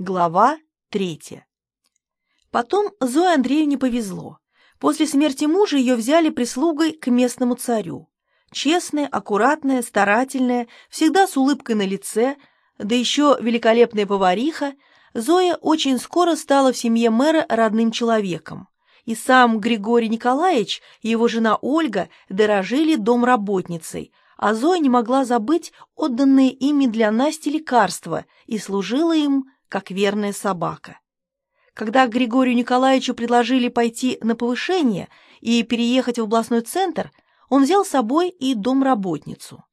Глава третья. Потом Зое Андреевне повезло. После смерти мужа ее взяли прислугой к местному царю. Честная, аккуратная, старательная, всегда с улыбкой на лице, да еще великолепная повариха, Зоя очень скоро стала в семье мэра родным человеком. И сам Григорий Николаевич и его жена Ольга дорожили домработницей, а Зоя не могла забыть отданные ими для Насти лекарства и служила им, как верная собака. Когда Григорию Николаевичу предложили пойти на повышение и переехать в областной центр, он взял с собой и домработницу.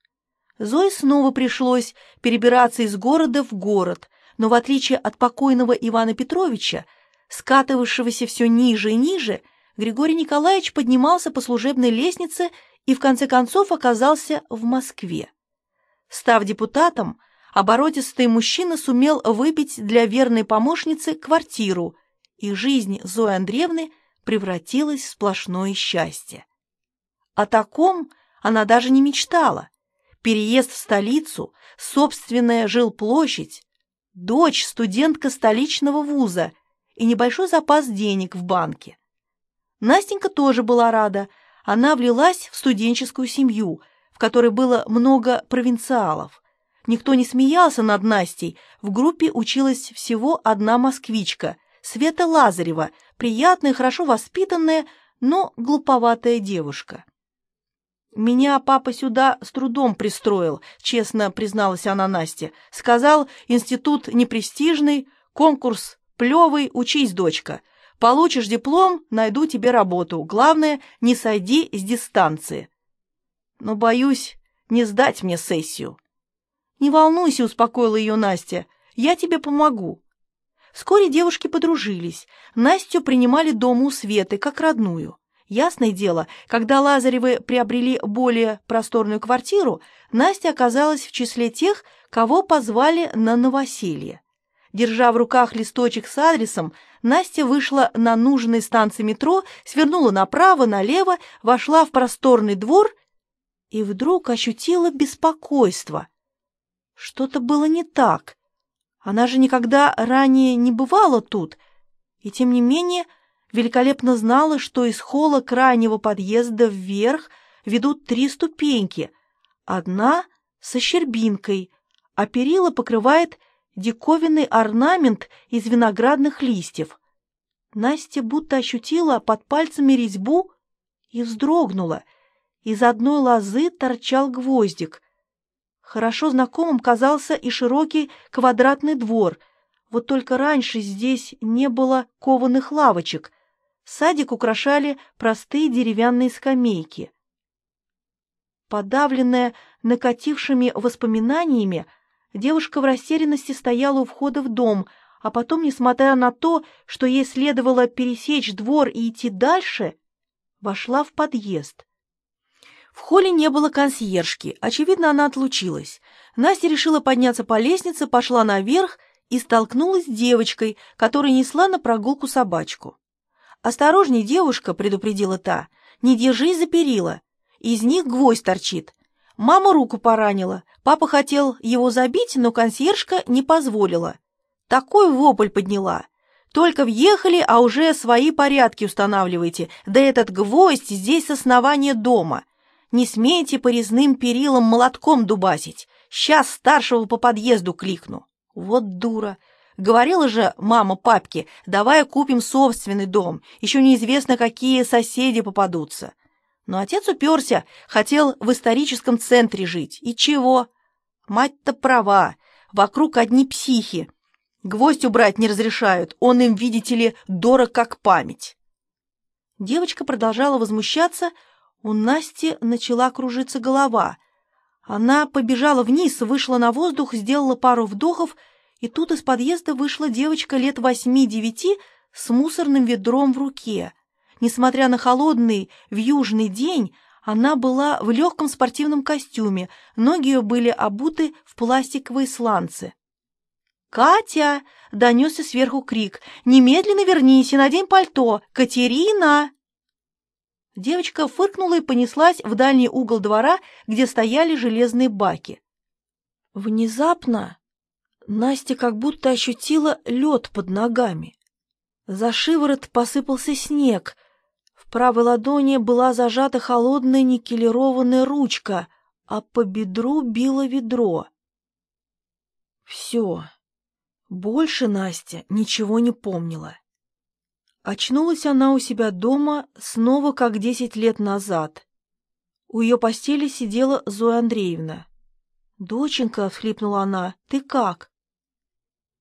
Зое снова пришлось перебираться из города в город, но в отличие от покойного Ивана Петровича, скатывавшегося все ниже и ниже, Григорий Николаевич поднимался по служебной лестнице и в конце концов оказался в Москве. Став депутатом, оборотистый мужчина сумел выбить для верной помощницы квартиру, и жизнь Зои Андреевны превратилась в сплошное счастье. О таком она даже не мечтала. Переезд в столицу, собственная жилплощадь, дочь студентка столичного вуза и небольшой запас денег в банке. Настенька тоже была рада. Она влилась в студенческую семью, в которой было много провинциалов. Никто не смеялся над Настей. В группе училась всего одна москвичка, Света Лазарева, приятная, хорошо воспитанная, но глуповатая девушка. «Меня папа сюда с трудом пристроил», — честно призналась она Насте. «Сказал, институт непрестижный, конкурс плевый, учись, дочка. Получишь диплом, найду тебе работу. Главное, не сойди с дистанции». «Но, боюсь, не сдать мне сессию». «Не волнуйся», — успокоила ее Настя, — «я тебе помогу». Вскоре девушки подружились. Настю принимали дома у Светы, как родную. Ясное дело, когда Лазаревы приобрели более просторную квартиру, Настя оказалась в числе тех, кого позвали на новоселье. Держа в руках листочек с адресом, Настя вышла на нужной станции метро, свернула направо, налево, вошла в просторный двор и вдруг ощутила беспокойство. Что-то было не так. Она же никогда ранее не бывала тут, и тем не менее великолепно знала, что из холла крайнего подъезда вверх ведут три ступеньки, одна со щербинкой, а перила покрывает диковинный орнамент из виноградных листьев. Настя будто ощутила под пальцами резьбу и вздрогнула. Из одной лозы торчал гвоздик. Хорошо знакомым казался и широкий квадратный двор, вот только раньше здесь не было кованых лавочек — Садик украшали простые деревянные скамейки. Подавленная накатившими воспоминаниями, девушка в растерянности стояла у входа в дом, а потом, несмотря на то, что ей следовало пересечь двор и идти дальше, вошла в подъезд. В холле не было консьержки, очевидно, она отлучилась. Настя решила подняться по лестнице, пошла наверх и столкнулась с девочкой, которая несла на прогулку собачку. «Осторожней, девушка!» — предупредила та. «Не держись за перила. Из них гвоздь торчит. Мама руку поранила. Папа хотел его забить, но консьержка не позволила. Такой вопль подняла. Только въехали, а уже свои порядки устанавливаете. Да этот гвоздь здесь с основания дома. Не смейте по резным перилам молотком дубасить. Сейчас старшего по подъезду кликну. Вот дура. Говорила же мама папке, давай купим собственный дом, еще неизвестно, какие соседи попадутся. Но отец уперся, хотел в историческом центре жить. И чего? Мать-то права, вокруг одни психи. Гвоздь убрать не разрешают, он им, видите ли, дорог как память. Девочка продолжала возмущаться, у Насти начала кружиться голова. Она побежала вниз, вышла на воздух, сделала пару вдохов — и тут из подъезда вышла девочка лет восьми-девяти с мусорным ведром в руке. Несмотря на холодный вьюжный день, она была в легком спортивном костюме, ноги ее были обуты в пластиковые сланцы. «Катя!» — донесся сверху крик. «Немедленно вернись и надень пальто! Катерина!» Девочка фыркнула и понеслась в дальний угол двора, где стояли железные баки. Внезапно Настя как будто ощутила лед под ногами. За шиворот посыпался снег. В правой ладони была зажата холодная никелированная ручка, а по бедру било ведро. Все. Больше Настя ничего не помнила. Очнулась она у себя дома снова как десять лет назад. У ее постели сидела Зоя Андреевна. «Доченька», — всхлипнула она, — «ты как?»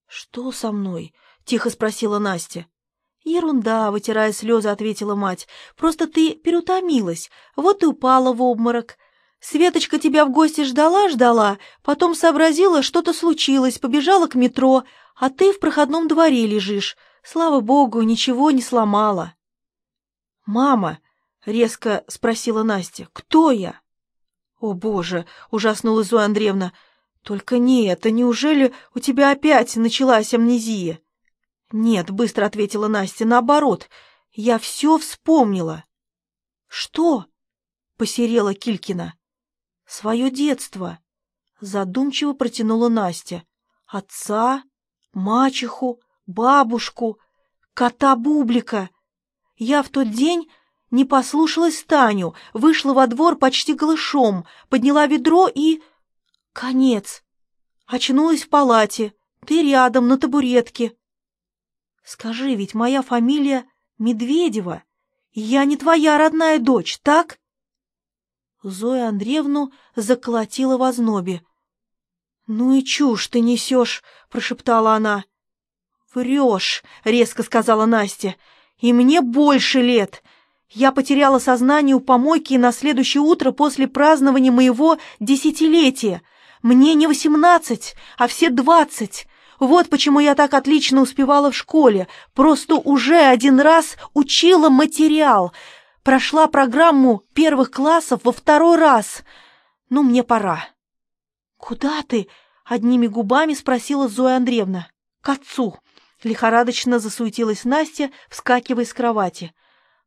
«Что со мной?» — тихо спросила Настя. «Ерунда», — вытирая слезы, ответила мать. «Просто ты переутомилась, вот и упала в обморок. Светочка тебя в гости ждала-ждала, потом сообразила, что-то случилось, побежала к метро, а ты в проходном дворе лежишь. Слава богу, ничего не сломала». «Мама», — резко спросила Настя, — «кто я?» «О, Боже!» — ужаснулась Зоя Андреевна. «Только не это. Неужели у тебя опять началась амнезия?» «Нет», — быстро ответила Настя, — «наоборот. Я все вспомнила». «Что?» — посерела Килькина. «Свое детство», — задумчиво протянула Настя. «Отца, мачеху, бабушку, кота Бублика. Я в тот день не послушалась Таню, вышла во двор почти голышом, подняла ведро и... Конец. Очнулась в палате. Ты рядом, на табуретке. Скажи, ведь моя фамилия Медведева. Я не твоя родная дочь, так? Зоя Андреевну заколотила в ознобе. «Ну и чушь ты несешь!» — прошептала она. «Врешь!» — резко сказала Настя. «И мне больше лет! Я потеряла сознание у помойки на следующее утро после празднования моего десятилетия. Мне не восемнадцать, а все двадцать. Вот почему я так отлично успевала в школе. Просто уже один раз учила материал. Прошла программу первых классов во второй раз. Ну, мне пора. «Куда ты?» — одними губами спросила Зоя Андреевна. «К отцу». Лихорадочно засуетилась Настя, вскакивая с кровати.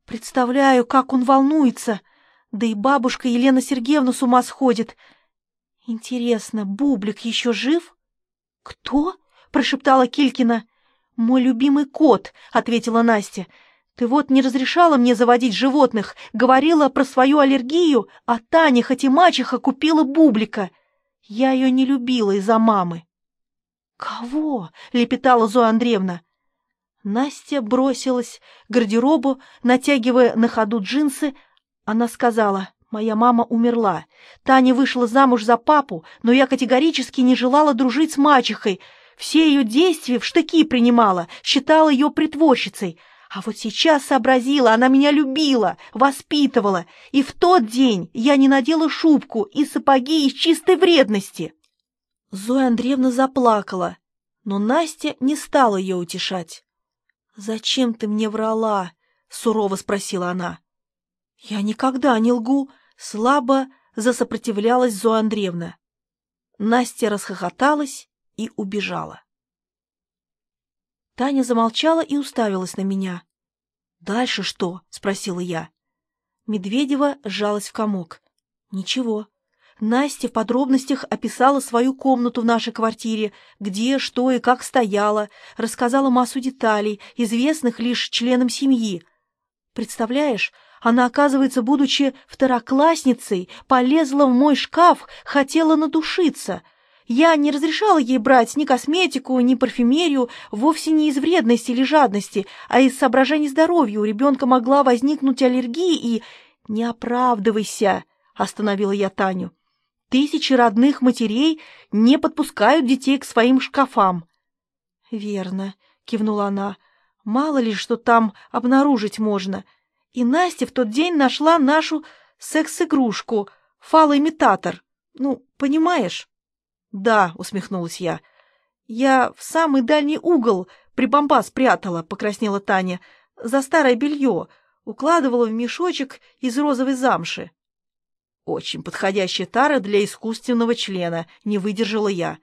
Представляю, как он волнуется. Да и бабушка Елена Сергеевна с ума сходит. Интересно, Бублик еще жив? Кто? прошептала Килькина. Мой любимый кот, ответила Настя. Ты вот не разрешала мне заводить животных, говорила про свою аллергию, а Таня, хоть и мачеха, купила Бублика. Я ее не любила из-за мамы. «Кого?» — лепетала Зоя Андреевна. Настя бросилась к гардеробу, натягивая на ходу джинсы. Она сказала, «Моя мама умерла. Таня вышла замуж за папу, но я категорически не желала дружить с мачехой. Все ее действия в штыки принимала, считала ее притворщицей. А вот сейчас сообразила, она меня любила, воспитывала, и в тот день я не надела шубку и сапоги из чистой вредности». Зоя Андреевна заплакала, но Настя не стала ее утешать. «Зачем ты мне врала?» — сурово спросила она. «Я никогда не лгу», — слабо засопротивлялась Зоя Андреевна. Настя расхохоталась и убежала. Таня замолчала и уставилась на меня. «Дальше что?» — спросила я. Медведева сжалась в комок. «Ничего. Настя в подробностях описала свою комнату в нашей квартире, где, что и как стояла, рассказала массу деталей, известных лишь членам семьи. Представляешь, она, оказывается, будучи второклассницей, полезла в мой шкаф, хотела надушиться. Я не разрешала ей брать ни косметику, ни парфюмерию, вовсе не из вредности или жадности, а из соображений здоровья у ребенка могла возникнуть аллергия и... «Не оправдывайся!» — остановила я Таню. Тысячи родных матерей не подпускают детей к своим шкафам. — Верно, — кивнула она, — мало ли что там обнаружить можно. И Настя в тот день нашла нашу секс-игрушку, фалоимитатор. Ну, понимаешь? — Да, — усмехнулась я. — Я в самый дальний угол прибамба спрятала, — покраснела Таня, — за старое белье, укладывала в мешочек из розовой замши. Очень подходящая тара для искусственного члена, не выдержала я.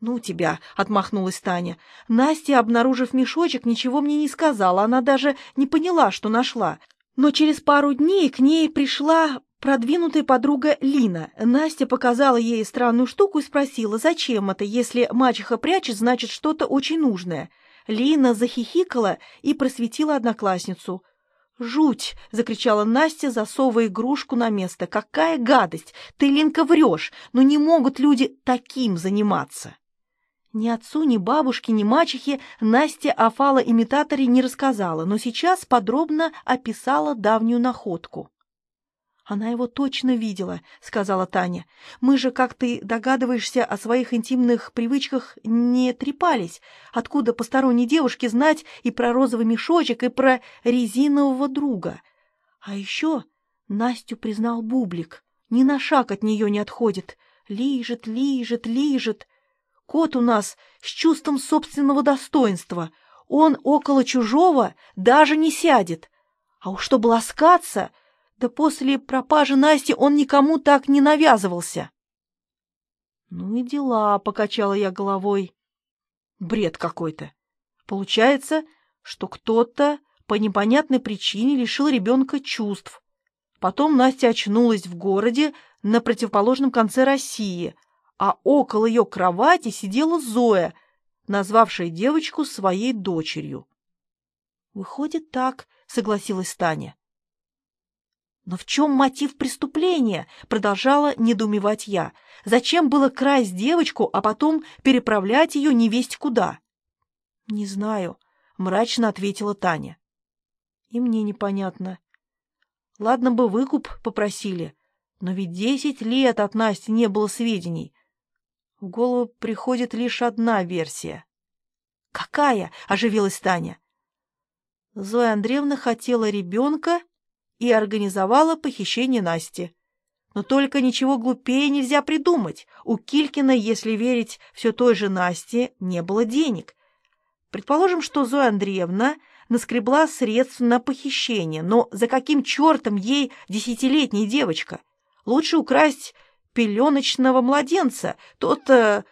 «Ну тебя», — отмахнулась Таня. Настя, обнаружив мешочек, ничего мне не сказала, она даже не поняла, что нашла. Но через пару дней к ней пришла продвинутая подруга Лина. Настя показала ей странную штуку и спросила, зачем это, если мачеха прячет, значит, что-то очень нужное. Лина захихикала и просветила одноклассницу. «Жуть!» — закричала Настя, засовывая игрушку на место. «Какая гадость! Ты, Линка, врешь! Но не могут люди таким заниматься!» Ни отцу, ни бабушке, ни мачехе Настя о фалоимитаторе не рассказала, но сейчас подробно описала давнюю находку. «Она его точно видела», — сказала Таня. «Мы же, как ты догадываешься, о своих интимных привычках не трепались. Откуда посторонней девушке знать и про розовый мешочек, и про резинового друга? А еще Настю признал Бублик. Ни на шаг от нее не отходит. Лижет, лижет, лижет. Кот у нас с чувством собственного достоинства. Он около чужого даже не сядет. А уж чтобы ласкаться, да после пропажи Насти он никому так не навязывался. Ну и дела, покачала я головой. Бред какой-то. Получается, что кто-то по непонятной причине лишил ребенка чувств. Потом Настя очнулась в городе на противоположном конце России — а около ее кровати сидела Зоя, назвавшая девочку своей дочерью. «Выходит так», — согласилась Таня. «Но в чем мотив преступления?» — продолжала недоумевать я. «Зачем было красть девочку, а потом переправлять ее невесть куда?» «Не знаю», — мрачно ответила Таня. «И мне непонятно. Ладно бы выкуп попросили, но ведь десять лет от Насти не было сведений. В голову приходит лишь одна версия. «Какая?» — оживилась Таня. Зоя Андреевна хотела ребенка и организовала похищение Насти. Но только ничего глупее нельзя придумать. У Килькина, если верить все той же Насте, не было денег. Предположим, что Зоя Андреевна наскребла средств на похищение, но за каким чертом ей десятилетняя девочка? Лучше украсть пеленочного младенца, тот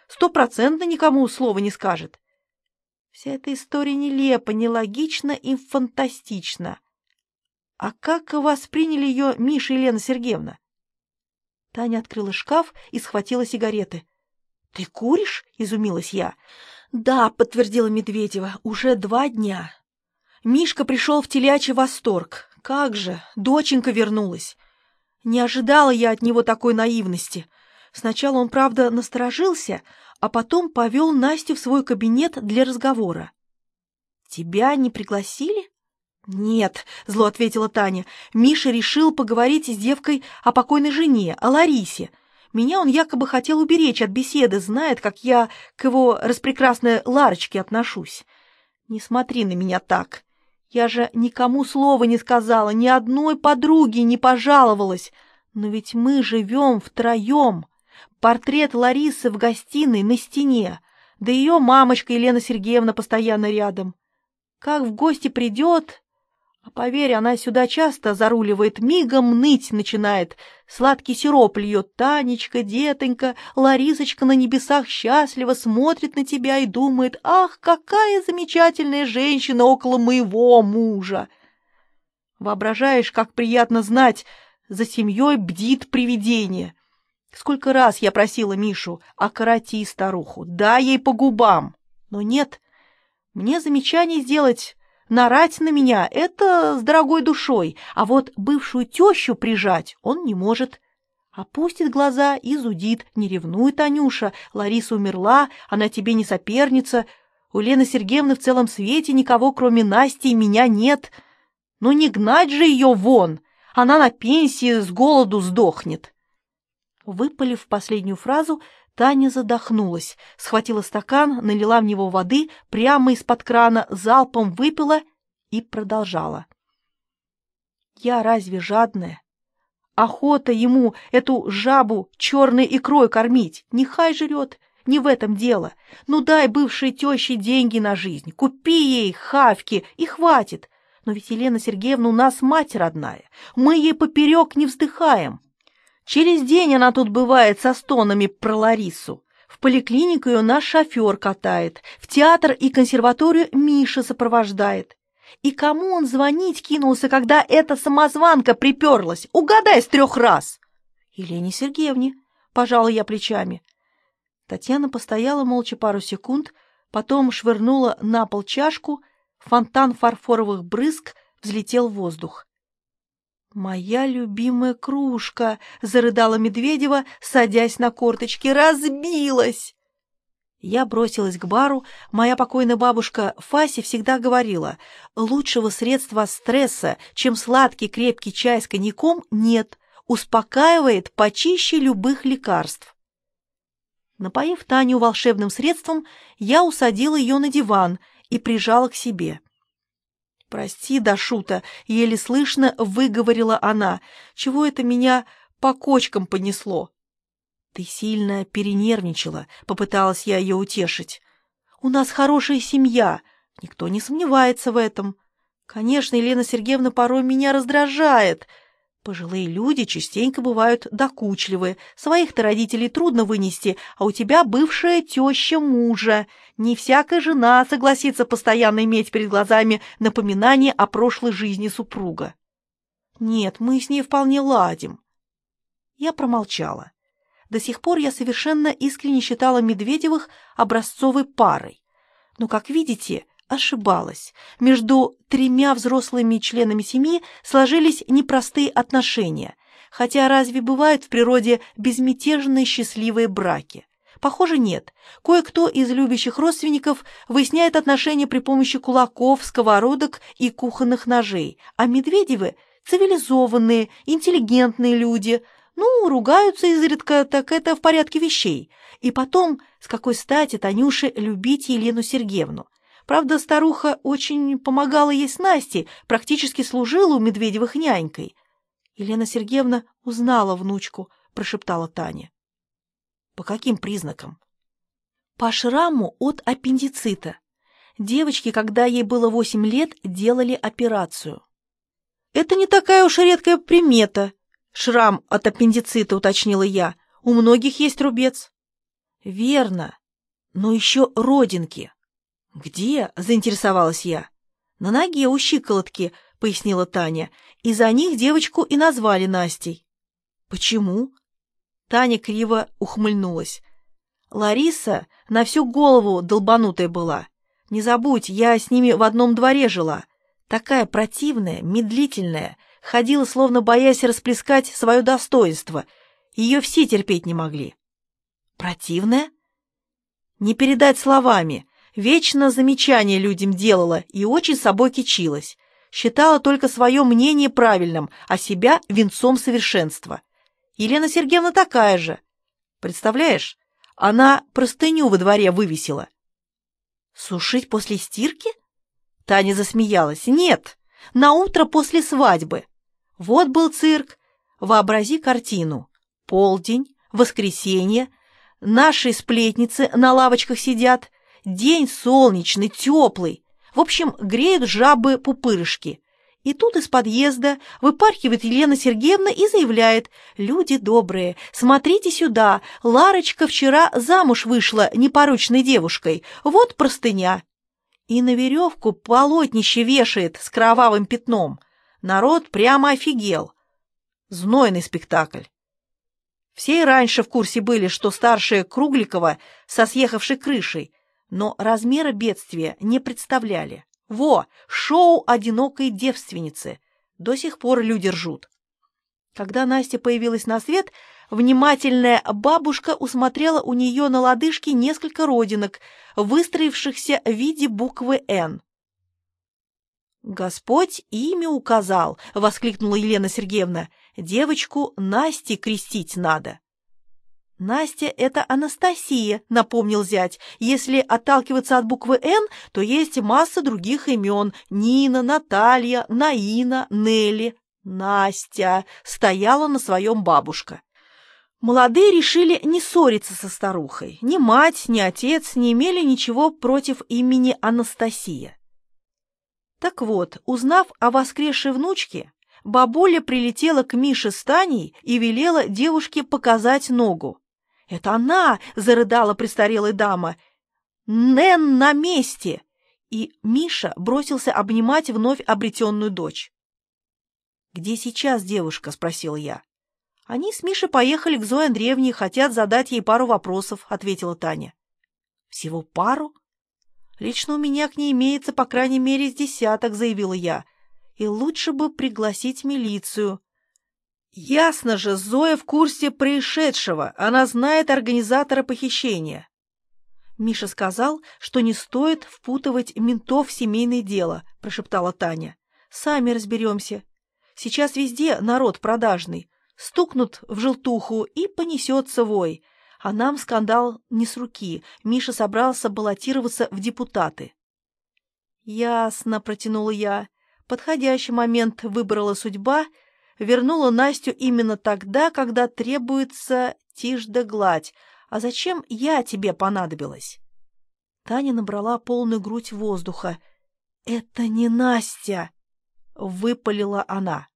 стопроцентно никому слова не скажет. Вся эта история нелепа, нелогична и фантастична. А как восприняли ее Миша и Лена Сергеевна? Таня открыла шкаф и схватила сигареты. — Ты куришь? — изумилась я. — Да, — подтвердила Медведева, — уже два дня. Мишка пришел в телячий восторг. Как же, доченька вернулась. Не ожидала я от него такой наивности. Сначала он, правда, насторожился, а потом повел Настю в свой кабинет для разговора. «Тебя не пригласили?» «Нет», — зло ответила Таня. «Миша решил поговорить с девкой о покойной жене, о Ларисе. Меня он якобы хотел уберечь от беседы, знает, как я к его распрекрасной Ларочке отношусь. Не смотри на меня так. Я же никому слова не сказала, ни одной подруге не пожаловалась. Но ведь мы живем втроем. Портрет Ларисы в гостиной на стене, да ее мамочка Елена Сергеевна постоянно рядом. Как в гости придет, а поверь, она сюда часто заруливает, мигом ныть начинает. Сладкий сироп льет Танечка, детонька, Ларисочка на небесах счастливо смотрит на тебя и думает, ах, какая замечательная женщина около моего мужа. Воображаешь, как приятно знать, за семьей бдит привидение. Сколько раз я просила Мишу, окороти старуху, дай ей по губам. Но нет, мне замечание сделать Нарать на меня — это с дорогой душой, а вот бывшую тещу прижать он не может. Опустит глаза и зудит. Не ревнуй, Танюша, Лариса умерла, она тебе не соперница. У Лены Сергеевны в целом свете никого, кроме Насти и меня, нет. Но не гнать же ее вон, она на пенсии с голоду сдохнет. Выпалив последнюю фразу, Таня задохнулась, схватила стакан, налила в него воды прямо из-под крана, залпом выпила и продолжала. «Я разве жадная? Охота ему эту жабу черной икрой кормить, нехай жрет, не в этом дело. Ну дай бывшей теще деньги на жизнь, купи ей хавки и хватит. Но ведь Елена Сергеевна у нас мать родная, мы ей поперек не вздыхаем». Через день она тут бывает со стонами про Ларису. В поликлинику ее наш шофер катает, в театр и консерваторию Миша сопровождает. И кому он звонить кинулся, когда эта самозванка приперлась? Угадай с трех раз!» «Елене Сергеевне», — пожала я плечами. Татьяна постояла молча пару секунд, потом швырнула на пол чашку, фонтан фарфоровых брызг взлетел в воздух. «Моя любимая кружка!» — зарыдала Медведева, садясь на корточки. «Разбилась!» Я бросилась к бару. Моя покойная бабушка Фаси всегда говорила, лучшего средства стресса, чем сладкий крепкий чай с коньяком, нет. Успокаивает почище любых лекарств. Напоив Таню волшебным средством, я усадила ее на диван и прижала к себе. «Прости, Дашута», — еле слышно выговорила она, — «чего это меня по кочкам понесло?» «Ты сильно перенервничала», — попыталась я ее утешить. «У нас хорошая семья, никто не сомневается в этом. Конечно, Елена Сергеевна порой меня раздражает. Пожилые люди частенько бывают докучливы, своих-то родителей трудно вынести, а у тебя бывшая теща мужа. Не всякая жена согласится постоянно иметь перед глазами напоминание о прошлой жизни супруга». «Нет, мы с ней вполне ладим». Я промолчала. До сих пор я совершенно искренне считала Медведевых образцовой парой. Но, как видите, ошибалась. Между тремя взрослыми членами семьи сложились непростые отношения. Хотя разве бывают в природе безмятежные счастливые браки? Похоже, нет. Кое-кто из любящих родственников выясняет отношения при помощи кулаков, сковородок и кухонных ножей, а Медведевы – цивилизованные, интеллигентные люди – ну, ругаются изредка, так это в порядке вещей. И потом, с какой стати Танюше любить Елену Сергеевну? Правда, старуха очень помогала ей с Настей, практически служила у Медведевых нянькой. Елена Сергеевна узнала внучку, прошептала Таня. По каким признакам? По шраму от аппендицита. Девочке, когда ей было восемь лет, делали операцию. Это не такая уж редкая примета, Шрам от аппендицита, уточнила я. У многих есть рубец. Верно. Но еще родинки. Где? Заинтересовалась я. На ноге у щиколотки, пояснила Таня. И за них девочку и назвали Настей. Почему? Таня криво ухмыльнулась. Лариса на всю голову долбанутая была. Не забудь, я с ними в одном дворе жила. Такая противная, медлительная, ходила, словно боясь расплескать свое достоинство. Ее все терпеть не могли. Противная? Не передать словами. Вечно замечания людям делала и очень собой кичилась. Считала только свое мнение правильным, а себя венцом совершенства. Елена Сергеевна такая же. Представляешь, она простыню во дворе вывесила. Сушить после стирки? Таня засмеялась. Нет, на утро после свадьбы. Вот был цирк. Вообрази картину. Полдень, воскресенье, наши сплетницы на лавочках сидят, день солнечный, теплый. В общем, греют жабы пупырышки. И тут из подъезда выпархивает Елена Сергеевна и заявляет, «Люди добрые, смотрите сюда, Ларочка вчера замуж вышла непорочной девушкой, вот простыня». И на веревку полотнище вешает с кровавым пятном – Народ прямо офигел. Знойный спектакль. Все и раньше в курсе были, что старшая Кругликова со съехавшей крышей, но размера бедствия не представляли. Во, шоу одинокой девственницы. До сих пор люди ржут. Когда Настя появилась на свет, внимательная бабушка усмотрела у нее на лодыжке несколько родинок, выстроившихся в виде буквы «Н». «Господь имя указал!» — воскликнула Елена Сергеевна. «Девочку Насте крестить надо». «Настя — это Анастасия», — напомнил зять. «Если отталкиваться от буквы «Н», то есть масса других имен. Нина, Наталья, Наина, Нелли, Настя». Стояла на своем бабушка. Молодые решили не ссориться со старухой. Ни мать, ни отец не имели ничего против имени Анастасия. Так вот, узнав о воскресшей внучке, бабуля прилетела к Мише с Таней и велела девушке показать ногу. «Это она!» — зарыдала престарелая дама. «Нэн на месте!» и Миша бросился обнимать вновь обретенную дочь. «Где сейчас девушка?» — спросил я. «Они с Мишей поехали к Зое Андреевне и хотят задать ей пару вопросов», — ответила Таня. «Всего пару?» «Лично у меня к ней имеется по крайней мере с десяток», — заявила я. «И лучше бы пригласить милицию». «Ясно же, Зоя в курсе происшедшего. Она знает организатора похищения». «Миша сказал, что не стоит впутывать ментов в семейное дело», — прошептала Таня. «Сами разберемся. Сейчас везде народ продажный. Стукнут в желтуху и понесется вой. А нам скандал не с руки. Миша собрался баллотироваться в депутаты». «Ясно», — протянула я. «Подходящий момент выбрала судьба» вернула Настю именно тогда, когда требуется тишь да гладь. А зачем я тебе понадобилась?» Таня набрала полную грудь воздуха. «Это не Настя!» — выпалила она.